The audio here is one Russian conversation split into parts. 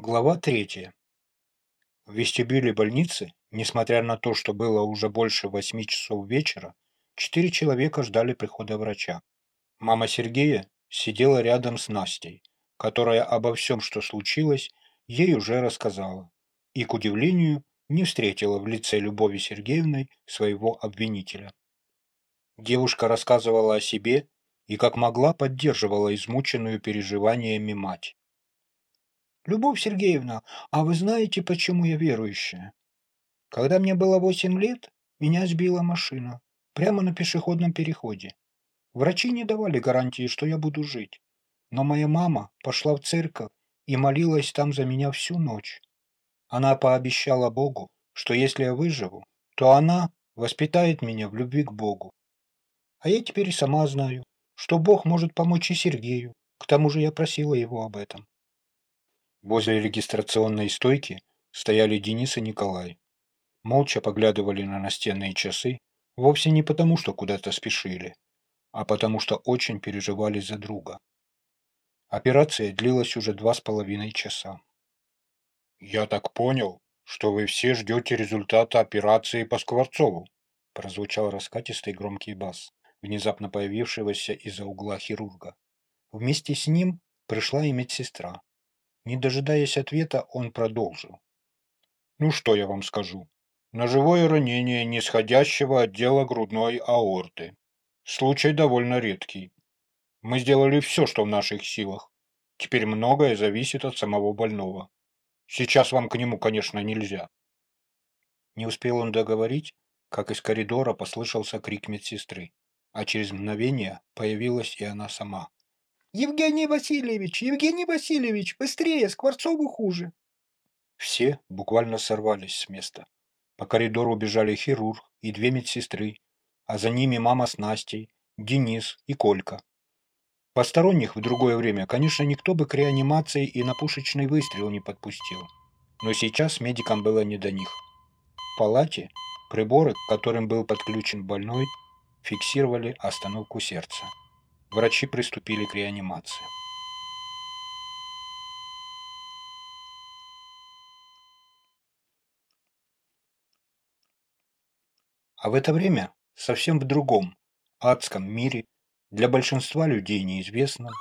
Глава третья. В вестибюле больницы, несмотря на то, что было уже больше восьми часов вечера, четыре человека ждали прихода врача. Мама Сергея сидела рядом с Настей, которая обо всем, что случилось, ей уже рассказала, и, к удивлению, не встретила в лице Любови Сергеевны своего обвинителя. Девушка рассказывала о себе и как могла поддерживала измученную переживаниями мать. Любовь Сергеевна, а вы знаете, почему я верующая? Когда мне было восемь лет, меня сбила машина. Прямо на пешеходном переходе. Врачи не давали гарантии, что я буду жить. Но моя мама пошла в церковь и молилась там за меня всю ночь. Она пообещала Богу, что если я выживу, то она воспитает меня в любви к Богу. А я теперь сама знаю, что Бог может помочь и Сергею. К тому же я просила его об этом. Возле регистрационной стойки стояли Денис и Николай. Молча поглядывали на настенные часы, вовсе не потому, что куда-то спешили, а потому что очень переживали за друга. Операция длилась уже два с половиной часа. «Я так понял, что вы все ждете результата операции по Скворцову», прозвучал раскатистый громкий бас, внезапно появившегося из-за угла хирурга. Вместе с ним пришла и медсестра. Не дожидаясь ответа, он продолжил. «Ну что я вам скажу? Ножевое ранение нисходящего отдела грудной аорты. Случай довольно редкий. Мы сделали все, что в наших силах. Теперь многое зависит от самого больного. Сейчас вам к нему, конечно, нельзя». Не успел он договорить, как из коридора послышался крик медсестры, а через мгновение появилась и она сама. Евгений Васильевич! Евгений Васильевич! Быстрее! Скворцову хуже!» Все буквально сорвались с места. По коридору бежали хирург и две медсестры, а за ними мама с Настей, Денис и Колька. Посторонних в другое время, конечно, никто бы к реанимации и на пушечный выстрел не подпустил. Но сейчас медикам было не до них. В палате приборы, к которым был подключен больной, фиксировали остановку сердца. Врачи приступили к реанимации. А в это время совсем в другом, адском мире, для большинства людей неизвестном,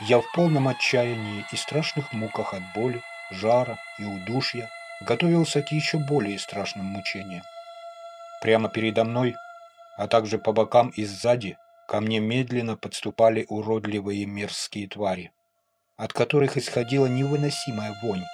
я в полном отчаянии и страшных муках от боли, жара и удушья готовился к еще более страшным мучениям. Прямо передо мной, а также по бокам и сзади Ко мне медленно подступали уродливые мерзкие твари, от которых исходила невыносимая вонь.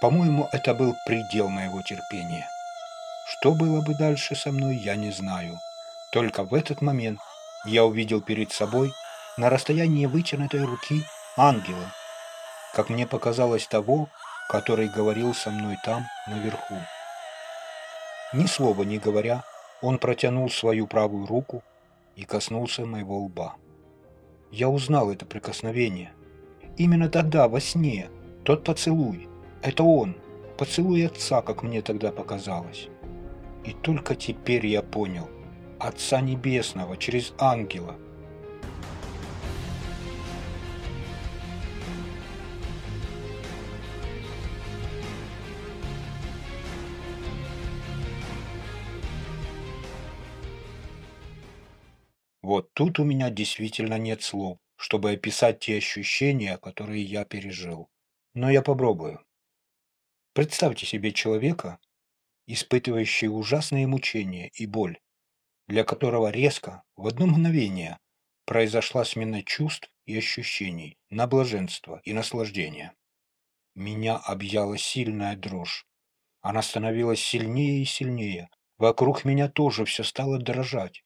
По-моему, это был предел моего терпения. Что было бы дальше со мной, я не знаю. Только в этот момент я увидел перед собой на расстоянии вытянутой руки ангела, как мне показалось того, который говорил со мной там, наверху. Ни слова не говоря, он протянул свою правую руку и коснулся моего лба. Я узнал это прикосновение. Именно тогда, во сне, тот поцелуй. Это он, поцелуй отца, как мне тогда показалось. И только теперь я понял. Отца Небесного через ангела, Вот тут у меня действительно нет слов, чтобы описать те ощущения, которые я пережил. Но я попробую. Представьте себе человека, испытывающий ужасные мучения и боль, для которого резко, в одно мгновение, произошла смена чувств и ощущений на блаженство и наслаждение. Меня объяла сильная дрожь. Она становилась сильнее и сильнее. Вокруг меня тоже все стало дрожать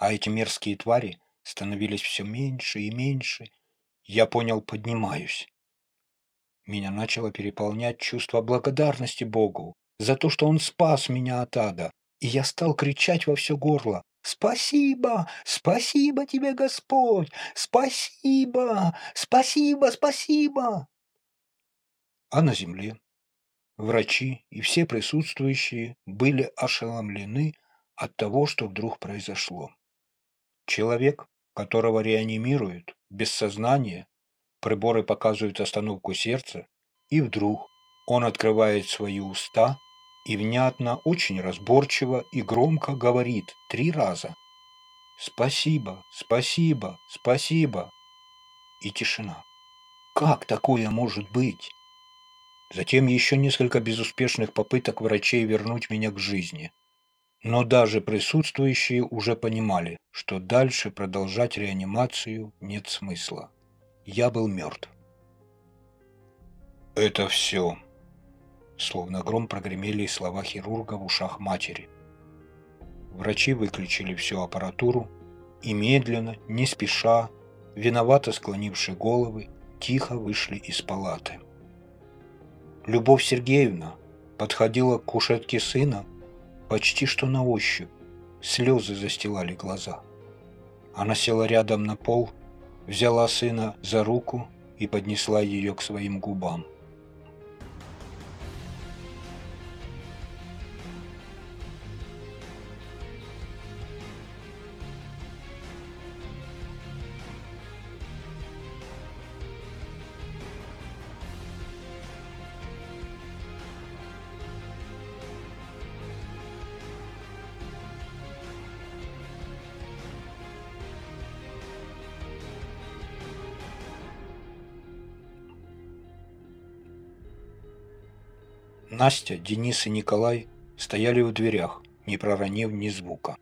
а эти мерзкие твари становились все меньше и меньше. Я понял, поднимаюсь. Меня начало переполнять чувство благодарности Богу за то, что Он спас меня от ада, и я стал кричать во все горло «Спасибо! Спасибо тебе, Господь! Спасибо! Спасибо! Спасибо!» А на земле врачи и все присутствующие были ошеломлены от того, что вдруг произошло. Человек, которого реанимируют, без сознания, приборы показывают остановку сердца, И вдруг он открывает свои уста и внятно, очень разборчиво и громко говорит три раза «Спасибо, спасибо, спасибо!» И тишина. Как такое может быть? Затем еще несколько безуспешных попыток врачей вернуть меня к жизни. Но даже присутствующие уже понимали, что дальше продолжать реанимацию нет смысла. Я был мертв. «Это все», Словно гром прогремели слова хирурга в ушах матери. Врачи выключили всю аппаратуру и медленно, не спеша, виновато склонивши головы, тихо вышли из палаты. Любовь Сергеевна подходила к кушетке сына почти что на ощупь. Слезы застилали глаза. Она села рядом на пол, взяла сына за руку и поднесла ее к своим губам. Настя, Денис и Николай стояли в дверях, не проронив ни звука.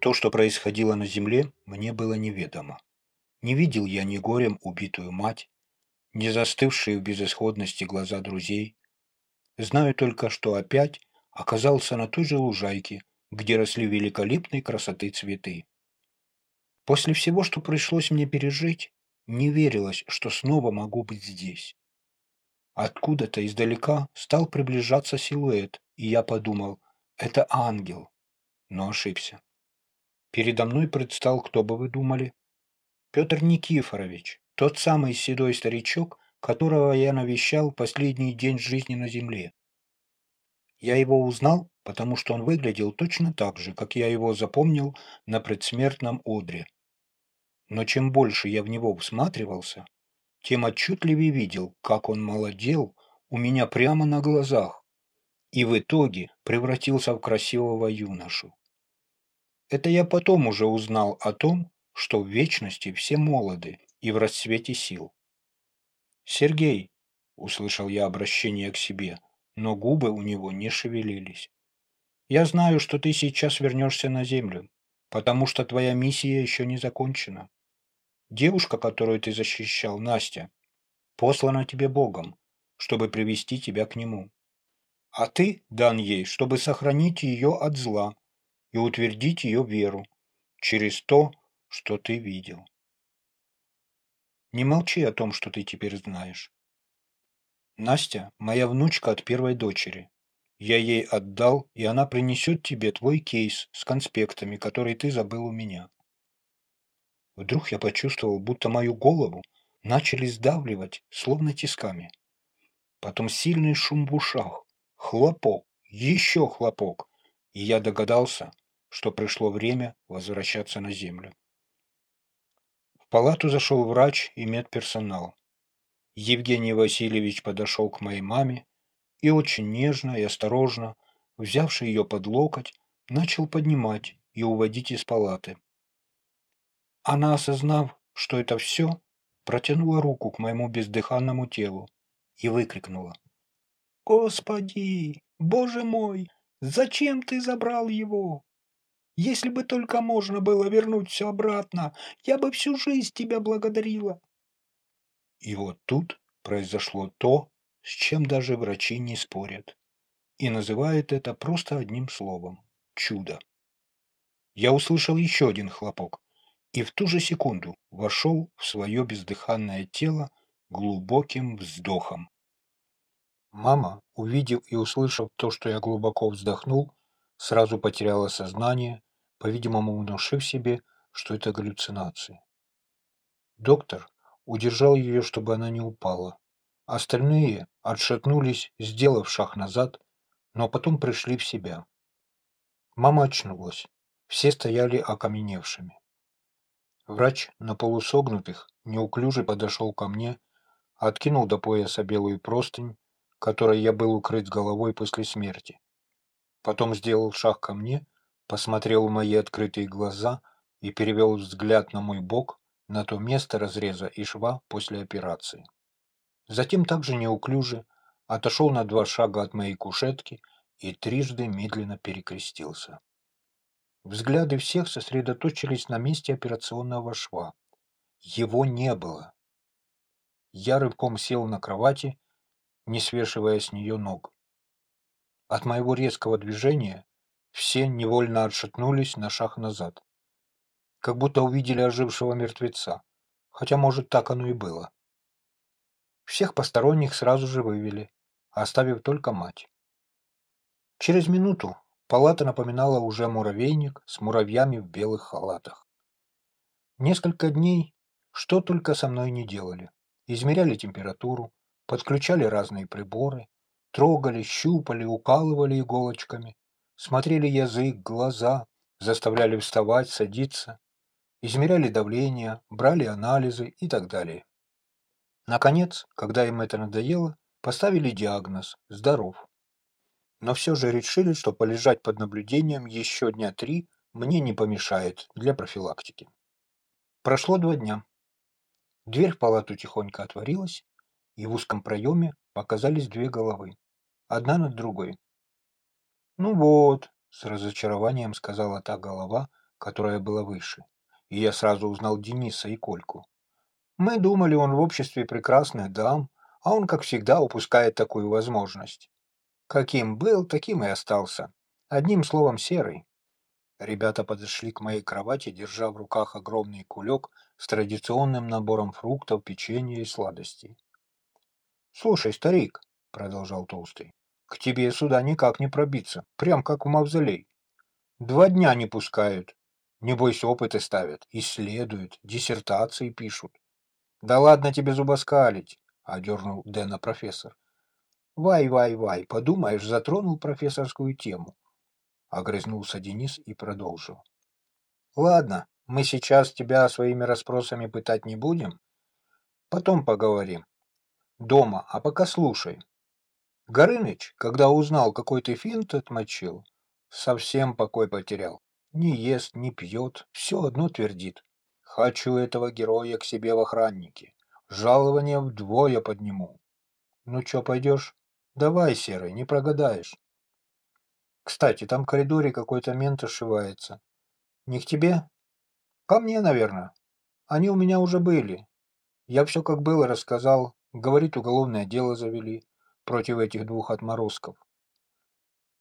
То, что происходило на земле, мне было неведомо. Не видел я ни горем убитую мать, ни застывшие в безысходности глаза друзей. Знаю только, что опять оказался на той же лужайке, где росли великолепной красоты цветы. После всего, что пришлось мне пережить, не верилось, что снова могу быть здесь. Откуда-то издалека стал приближаться силуэт, и я подумал, это ангел. Но ошибся. Передо мной предстал, кто бы вы думали? Петр Никифорович, тот самый седой старичок, которого я навещал последний день жизни на земле. Я его узнал, потому что он выглядел точно так же, как я его запомнил на предсмертном одре. Но чем больше я в него всматривался, тем отчетливее видел, как он молодел у меня прямо на глазах и в итоге превратился в красивого юношу. Это я потом уже узнал о том, что в вечности все молоды и в расцвете сил. «Сергей», — услышал я обращение к себе, но губы у него не шевелились. «Я знаю, что ты сейчас вернешься на землю, потому что твоя миссия еще не закончена. Девушка, которую ты защищал, Настя, послана тебе Богом, чтобы привести тебя к Нему. А ты дан ей, чтобы сохранить ее от зла и утвердить ее веру через то, что ты видел. Не молчи о том, что ты теперь знаешь. Настя – моя внучка от первой дочери. Я ей отдал, и она принесет тебе твой кейс с конспектами, который ты забыл у меня. Вдруг я почувствовал, будто мою голову начали сдавливать, словно тисками. Потом сильный шум в ушах, хлопок, еще хлопок, и я догадался, что пришло время возвращаться на землю. В палату зашел врач и медперсонал. Евгений Васильевич подошел к моей маме и очень нежно и осторожно, взявший ее под локоть, начал поднимать и уводить из палаты. Она, осознав, что это все, протянула руку к моему бездыханному телу и выкрикнула. «Господи! Боже мой! Зачем ты забрал его? Если бы только можно было вернуть все обратно, я бы всю жизнь тебя благодарила!» И вот тут произошло то, с чем даже врачи не спорят, и называют это просто одним словом – чудо. Я услышал еще один хлопок, и в ту же секунду вошел в свое бездыханное тело глубоким вздохом. Мама, увидев и услышав то, что я глубоко вздохнул, сразу потеряла сознание, по-видимому, внушив себе, что это галлюцинации. Доктор удержал ее, чтобы она не упала. Остальные отшатнулись, сделав шаг назад, но потом пришли в себя. Мама очнулась. Все стояли окаменевшими. Врач на полусогнутых неуклюже подошел ко мне, откинул до пояса белую простынь, которой я был укрыт головой после смерти. Потом сделал шаг ко мне, посмотрел в мои открытые глаза и перевел взгляд на мой бок, на то место разреза и шва после операции. Затем также неуклюже отошел на два шага от моей кушетки и трижды медленно перекрестился. Взгляды всех сосредоточились на месте операционного шва. Его не было. Я рывком сел на кровати, не свешивая с нее ног. От моего резкого движения все невольно отшатнулись на шаг назад. Как будто увидели ожившего мертвеца. Хотя, может, так оно и было. Всех посторонних сразу же вывели, оставив только мать. Через минуту палата напоминала уже муравейник с муравьями в белых халатах. Несколько дней что только со мной не делали. Измеряли температуру, подключали разные приборы, трогали, щупали, укалывали иголочками, смотрели язык, глаза, заставляли вставать, садиться, измеряли давление, брали анализы и так далее. Наконец, когда им это надоело, поставили диагноз «здоров». Но все же решили, что полежать под наблюдением еще дня три мне не помешает для профилактики. Прошло два дня. Дверь в палату тихонько отворилась, и в узком проеме показались две головы, одна над другой. «Ну вот», — с разочарованием сказала та голова, которая была выше, и я сразу узнал Дениса и Кольку. Мы думали, он в обществе прекрасных дам, а он, как всегда, упускает такую возможность. Каким был, таким и остался. Одним словом, серый. Ребята подошли к моей кровати, держа в руках огромный кулек с традиционным набором фруктов, печенья и сладостей. «Слушай, старик», — продолжал Толстый, — «к тебе сюда никак не пробиться, прям как в мавзолей. Два дня не пускают. Небось, опыты ставят, исследуют, диссертации пишут. «Да ладно тебе зубоскалить!» — одернул Дэна профессор. «Вай-вай-вай, подумаешь, затронул профессорскую тему!» Огрызнулся Денис и продолжил. «Ладно, мы сейчас тебя своими расспросами пытать не будем. Потом поговорим. Дома, а пока слушай. Горыныч, когда узнал, какой ты финт отмочил, совсем покой потерял. Не ест, не пьет, все одно твердит. Хочу этого героя к себе в охранники. Жалование вдвое подниму. Ну чё, пойдешь? Давай, Серый, не прогадаешь. Кстати, там в коридоре какой-то мент ошивается. Не к тебе? Ко мне, наверное. Они у меня уже были. Я все как было рассказал. Говорит, уголовное дело завели против этих двух отморозков.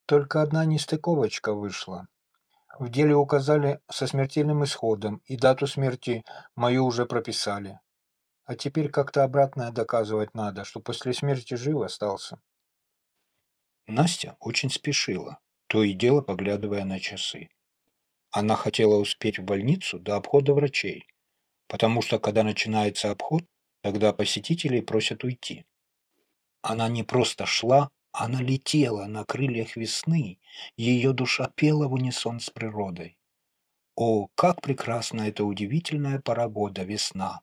Только одна нестыковочка вышла. В деле указали со смертельным исходом, и дату смерти мою уже прописали. А теперь как-то обратное доказывать надо, что после смерти жив остался. Настя очень спешила, то и дело поглядывая на часы. Она хотела успеть в больницу до обхода врачей, потому что когда начинается обход, тогда посетителей просят уйти. Она не просто шла, она летела на крыльях весны, ее душа пела в унисон с природой. О, как прекрасна эта удивительная пора года, весна!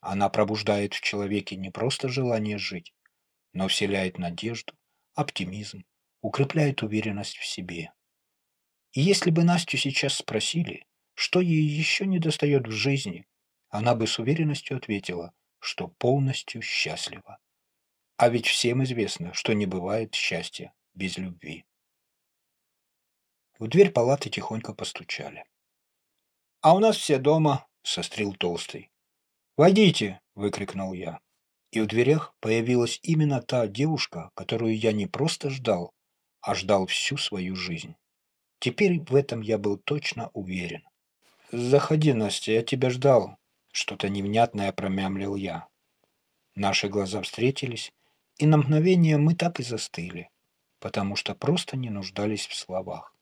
Она пробуждает в человеке не просто желание жить, но вселяет надежду, оптимизм, укрепляет уверенность в себе. И если бы Настю сейчас спросили, что ей еще не достает в жизни, она бы с уверенностью ответила, что полностью счастлива. А ведь всем известно, что не бывает счастья без любви. В дверь палаты тихонько постучали. «А у нас все дома», — сострил Толстый. «Войдите!» — выкрикнул я. И в дверях появилась именно та девушка, которую я не просто ждал, а ждал всю свою жизнь. Теперь в этом я был точно уверен. «Заходи, Настя, я тебя ждал», — что-то невнятное промямлил я. Наши глаза встретились, и на мгновение мы так и застыли, потому что просто не нуждались в словах.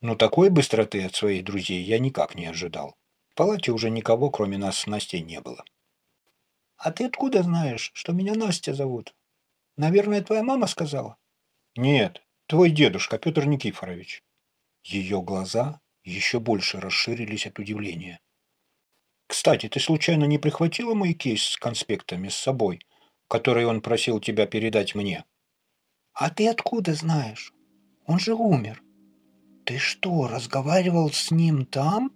Но такой быстроты от своих друзей я никак не ожидал. В палате уже никого, кроме нас с Настей, не было. «А ты откуда знаешь, что меня Настя зовут? Наверное, твоя мама сказала?» «Нет, твой дедушка Петр Никифорович». Ее глаза еще больше расширились от удивления. Кстати, ты случайно не прихватила мой кейс с конспектами с собой, который он просил тебя передать мне? А ты откуда знаешь? Он же умер. Ты что, разговаривал с ним там?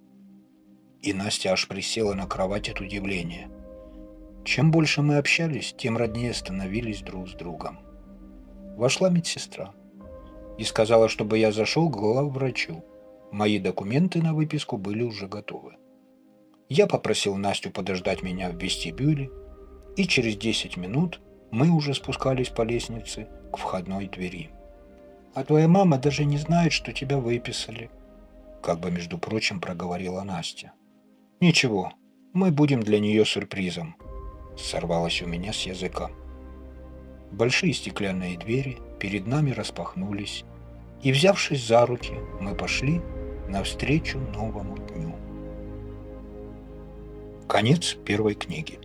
И Настя аж присела на кровать от удивления. Чем больше мы общались, тем роднее становились друг с другом. Вошла медсестра и сказала, чтобы я зашел к главврачу. Мои документы на выписку были уже готовы. Я попросил Настю подождать меня в вестибюле, и через 10 минут мы уже спускались по лестнице к входной двери. «А твоя мама даже не знает, что тебя выписали», как бы, между прочим, проговорила Настя. «Ничего, мы будем для нее сюрпризом», сорвалось у меня с языка. Большие стеклянные двери перед нами распахнулись, и, взявшись за руки, мы пошли навстречу новому дню. Конец первой книги.